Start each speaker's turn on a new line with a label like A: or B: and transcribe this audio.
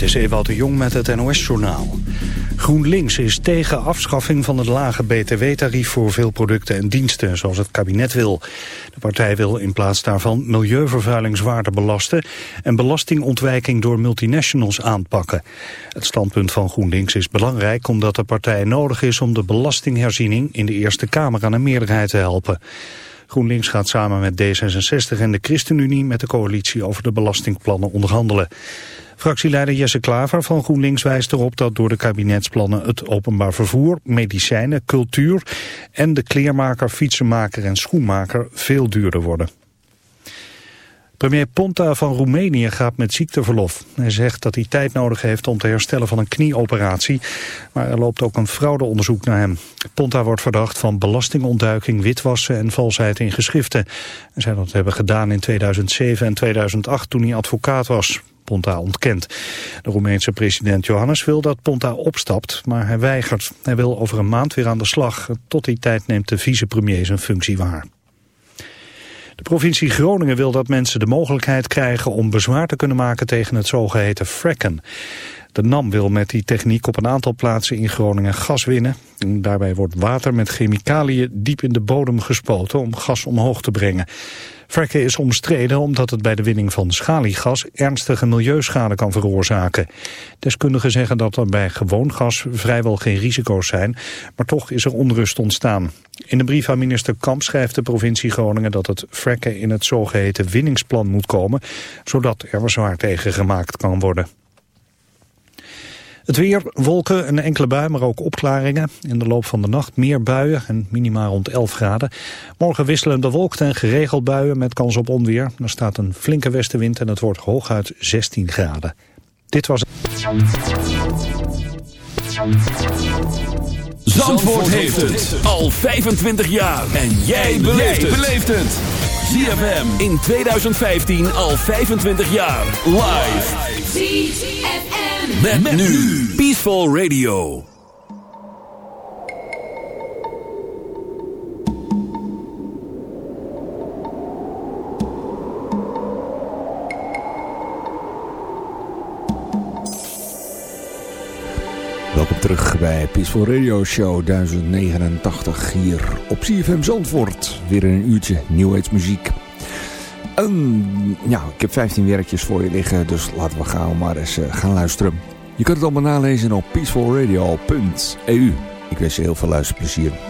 A: Dit is Ewout de Jong met het NOS-journaal. GroenLinks is tegen afschaffing van het lage btw-tarief voor veel producten en diensten, zoals het kabinet wil. De partij wil in plaats daarvan milieuvervuiling zwaarder belasten en belastingontwijking door multinationals aanpakken. Het standpunt van GroenLinks is belangrijk omdat de partij nodig is om de belastingherziening in de Eerste Kamer aan een meerderheid te helpen. GroenLinks gaat samen met D66 en de ChristenUnie met de coalitie over de belastingplannen onderhandelen. Fractieleider Jesse Klaver van GroenLinks wijst erop dat door de kabinetsplannen het openbaar vervoer, medicijnen, cultuur en de kleermaker, fietsenmaker en schoenmaker veel duurder worden. Premier Ponta van Roemenië gaat met ziekteverlof. Hij zegt dat hij tijd nodig heeft om te herstellen van een knieoperatie. Maar er loopt ook een fraudeonderzoek naar hem. Ponta wordt verdacht van belastingontduiking, witwassen en valsheid in geschriften. Hij zou dat hebben gedaan in 2007 en 2008 toen hij advocaat was. Ponta ontkent. De Roemeense president Johannes wil dat Ponta opstapt, maar hij weigert. Hij wil over een maand weer aan de slag. Tot die tijd neemt de vicepremier zijn functie waar. De provincie Groningen wil dat mensen de mogelijkheid krijgen om bezwaar te kunnen maken tegen het zogeheten fracken. De NAM wil met die techniek op een aantal plaatsen in Groningen gas winnen. En daarbij wordt water met chemicaliën diep in de bodem gespoten om gas omhoog te brengen. Fracken is omstreden omdat het bij de winning van schaliegas ernstige milieuschade kan veroorzaken. Deskundigen zeggen dat er bij gewoon gas vrijwel geen risico's zijn, maar toch is er onrust ontstaan. In de brief aan minister Kamp schrijft de provincie Groningen dat het fracken in het zogeheten winningsplan moet komen, zodat er bezwaar tegen gemaakt kan worden. Het weer, wolken, een enkele bui, maar ook opklaringen. In de loop van de nacht meer buien en minimaal rond 11 graden. Morgen wisselen bewolkt en geregeld buien met kans op onweer. Er staat een flinke westenwind en het wordt hooguit 16 graden. Dit was...
B: Zandvoort heeft het al 25 jaar. En jij beleeft het. ZFM in 2015 al 25 jaar. Live. Met, met nu. Peaceful Radio.
C: Welkom terug bij Peaceful Radio Show 1089 hier op CFM Zandvoort. Weer een uurtje New Age muziek. En, ja, ik heb 15 werkjes voor je liggen, dus laten we gaan maar eens uh, gaan luisteren. Je kunt het allemaal nalezen op peacefulradio.eu. Ik wens je heel veel luisterplezier.